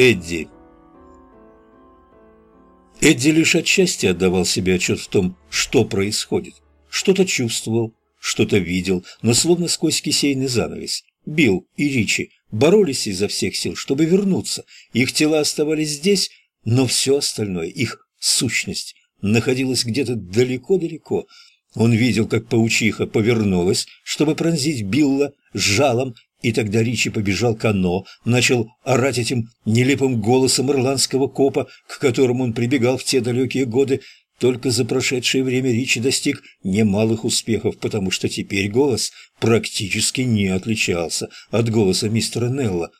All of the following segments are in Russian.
Эдди. Эдди лишь отчасти отдавал себе отчет в том, что происходит. Что-то чувствовал, что-то видел, но словно сквозь кисейный занавес. Билл и Ричи боролись изо всех сил, чтобы вернуться. Их тела оставались здесь, но все остальное, их сущность, находилась где-то далеко-далеко. Он видел, как паучиха повернулась, чтобы пронзить Билла жалом, и тогда Ричи побежал к Оно, начал орать этим нелепым голосом ирландского копа, к которому он прибегал в те далекие годы. Только за прошедшее время Ричи достиг немалых успехов, потому что теперь голос практически не отличался от голоса мистера Нелла.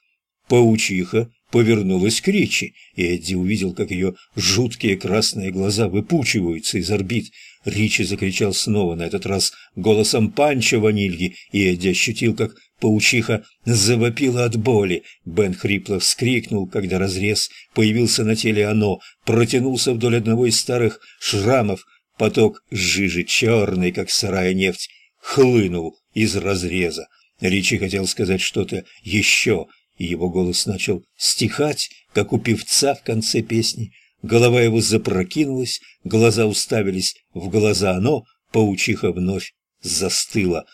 Паучиха повернулась к Ричи, и Эдди увидел, как ее жуткие красные глаза выпучиваются из орбит. Ричи закричал снова, на этот раз голосом Панча Ванильи, и Эдди ощутил, как Паучиха завопила от боли. Бен хрипло вскрикнул, когда разрез появился на теле оно, протянулся вдоль одного из старых шрамов. Поток жижи, черный, как сырая нефть, хлынул из разреза. Ричи хотел сказать что-то еще, и его голос начал стихать, как у певца в конце песни. Голова его запрокинулась, глаза уставились в глаза оно, паучиха вновь застыла.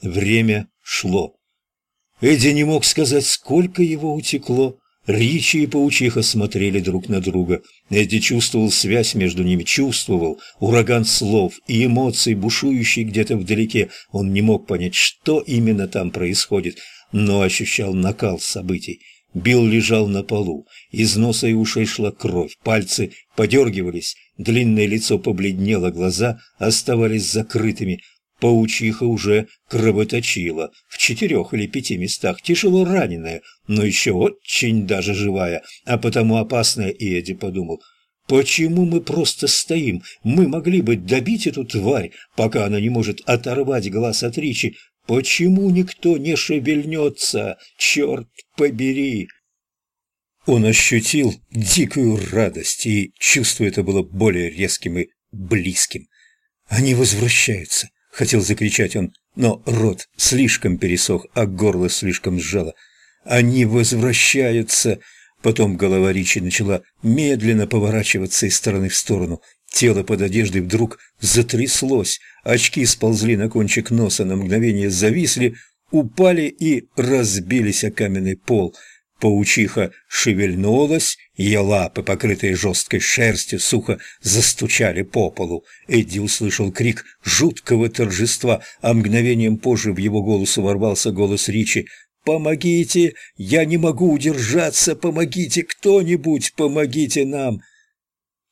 Время шло. Эдди не мог сказать, сколько его утекло. Ричи и паучиха смотрели друг на друга. Эдди чувствовал связь между ними, чувствовал ураган слов и эмоций, бушующий где-то вдалеке. Он не мог понять, что именно там происходит, но ощущал накал событий. Билл лежал на полу, из носа и ушей шла кровь, пальцы подергивались, длинное лицо побледнело, глаза оставались закрытыми, Паучиха уже кровоточила в четырех или пяти местах, тяжело раненая, но еще очень даже живая, а потому опасная, и Эдди подумал, Почему мы просто стоим? Мы могли бы добить эту тварь, пока она не может оторвать глаз от Ричи. Почему никто не шевельнется? Черт побери! Он ощутил дикую радость, и чувство это было более резким и близким. Они возвращаются. Хотел закричать он, но рот слишком пересох, а горло слишком сжало. «Они возвращаются!» Потом голова Ричи начала медленно поворачиваться из стороны в сторону. Тело под одеждой вдруг затряслось, очки сползли на кончик носа, на мгновение зависли, упали и разбились о каменный пол – Паучиха шевельнулась, ее лапы, покрытые жесткой шерстью, сухо застучали по полу. Эдди услышал крик жуткого торжества, а мгновением позже в его голос ворвался голос Ричи. «Помогите! Я не могу удержаться! Помогите! Кто-нибудь! Помогите нам!»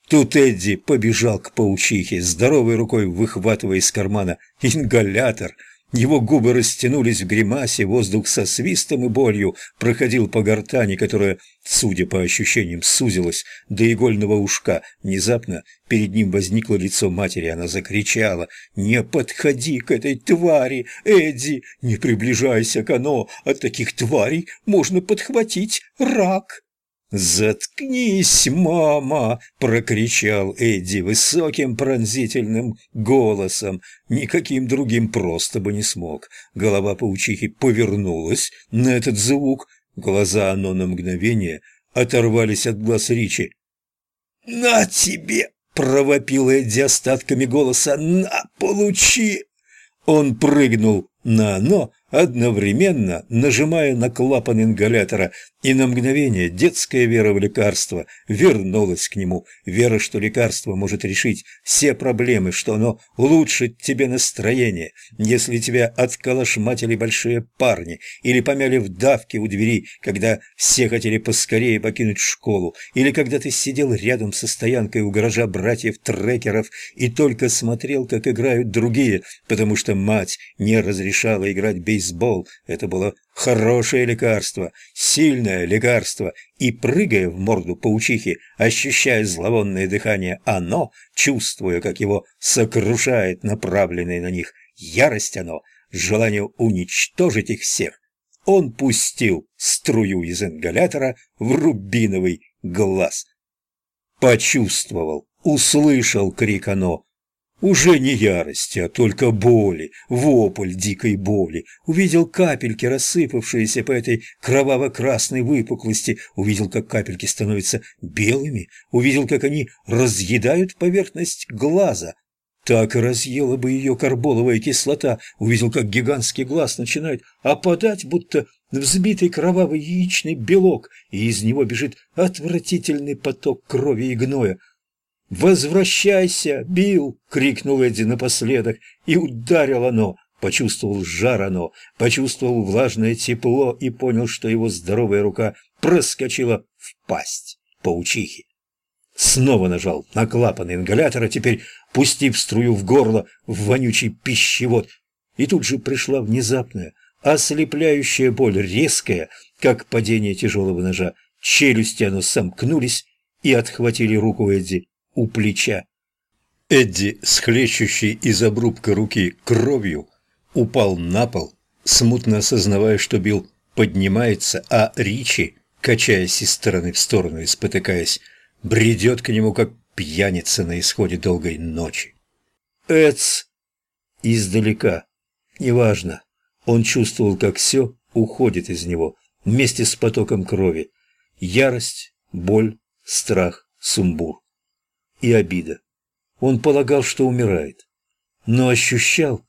Тут Эдди побежал к паучихе, здоровой рукой выхватывая из кармана ингалятор — его губы растянулись в гримасе, воздух со свистом и болью проходил по гортани, которая, судя по ощущениям, сузилась до игольного ушка. Внезапно перед ним возникло лицо матери, она закричала «Не подходи к этой твари, Эдди! Не приближайся к оно! От таких тварей можно подхватить рак!» «Заткнись, мама!» – прокричал Эдди высоким пронзительным голосом. Никаким другим просто бы не смог. Голова паучихи повернулась на этот звук. Глаза оно на мгновение оторвались от глаз Ричи. «На тебе!» – провопил Эдди остатками голоса. «На, получи!» Он прыгнул на «но», одновременно нажимая на клапан ингалятора, и на мгновение детская вера в лекарство вернулась к нему. Вера, что лекарство может решить все проблемы, что оно улучшит тебе настроение. Если тебя отколошматили большие парни или помяли в давке у двери, когда все хотели поскорее покинуть школу, или когда ты сидел рядом со стоянкой у гаража братьев-трекеров и только смотрел, как играют другие, потому что мать не разрешала играть бейсбол, бейсбол. Это было хорошее лекарство, сильное лекарство. И, прыгая в морду паучихи, ощущая зловонное дыхание, оно, чувствуя, как его сокрушает направленное на них ярость оно, желание уничтожить их всех, он пустил струю из ингалятора в рубиновый глаз. Почувствовал, услышал крик оно, уже не ярости, а только боли, вопль дикой боли. Увидел капельки, рассыпавшиеся по этой кроваво-красной выпуклости, увидел, как капельки становятся белыми, увидел, как они разъедают поверхность глаза. Так и разъела бы ее карболовая кислота, увидел, как гигантский глаз начинает опадать, будто взбитый кровавый яичный белок, и из него бежит отвратительный поток крови и гноя. «Возвращайся, Билл!» — крикнул Эдди напоследок, и ударил оно. Почувствовал жар оно, почувствовал влажное тепло и понял, что его здоровая рука проскочила в пасть паучихи. Снова нажал на клапан ингалятора, теперь пустив струю в горло в вонючий пищевод. И тут же пришла внезапная, ослепляющая боль, резкая, как падение тяжелого ножа. Челюсти оно сомкнулись и отхватили руку Эдди у плеча. Эдди, схлещущий из обрубка руки кровью, упал на пол, смутно осознавая, что Билл поднимается, а Ричи, качаясь из стороны в сторону и спотыкаясь, бредет к нему, как пьяница на исходе долгой ночи. Эц! Издалека. Неважно. Он чувствовал, как все уходит из него вместе с потоком крови. Ярость, боль, страх, сумбур и обида. Он полагал, что умирает, но ощущал,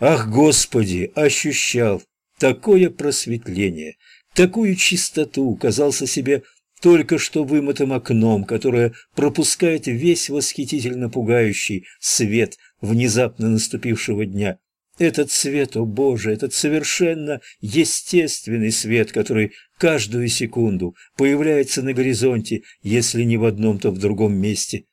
ах, Господи, ощущал такое просветление, такую чистоту, казался себе только что вымытым окном, которое пропускает весь восхитительно пугающий свет внезапно наступившего дня. Этот свет, о Боже, этот совершенно естественный свет, который каждую секунду появляется на горизонте, если не в одном, то в другом месте.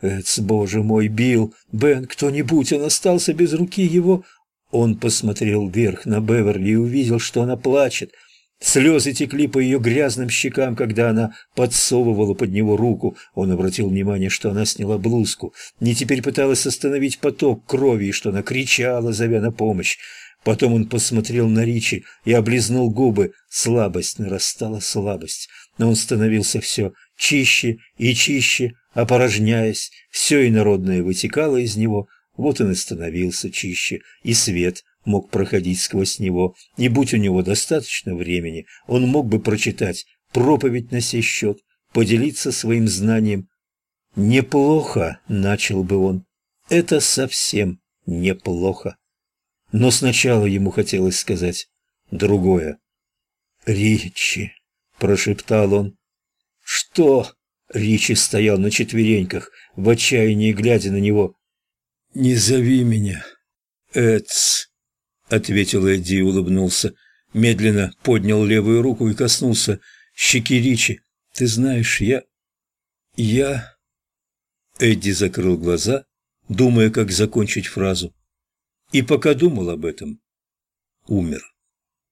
Эц, Боже мой, Билл, Бен, кто-нибудь, он остался без руки его. Он посмотрел вверх на Беверли и увидел, что она плачет – Слезы текли по ее грязным щекам, когда она подсовывала под него руку. Он обратил внимание, что она сняла блузку. Не теперь пыталась остановить поток крови, и что она кричала, зовя на помощь. Потом он посмотрел на Ричи и облизнул губы. Слабость нарастала, слабость. Но он становился все чище и чище, опорожняясь. Все инородное вытекало из него. Вот он и становился чище, и свет мог проходить сквозь него, и будь у него достаточно времени, он мог бы прочитать проповедь на сей счет, поделиться своим знанием. «Неплохо», — начал бы он, — «это совсем неплохо». Но сначала ему хотелось сказать другое. «Ричи», — прошептал он. «Что?» — Ричи стоял на четвереньках, в отчаянии глядя на него. «Не зови меня, Эц», — ответил Эдди и улыбнулся. Медленно поднял левую руку и коснулся щеки Ричи. «Ты знаешь, я... я...» Эдди закрыл глаза, думая, как закончить фразу. И пока думал об этом, умер.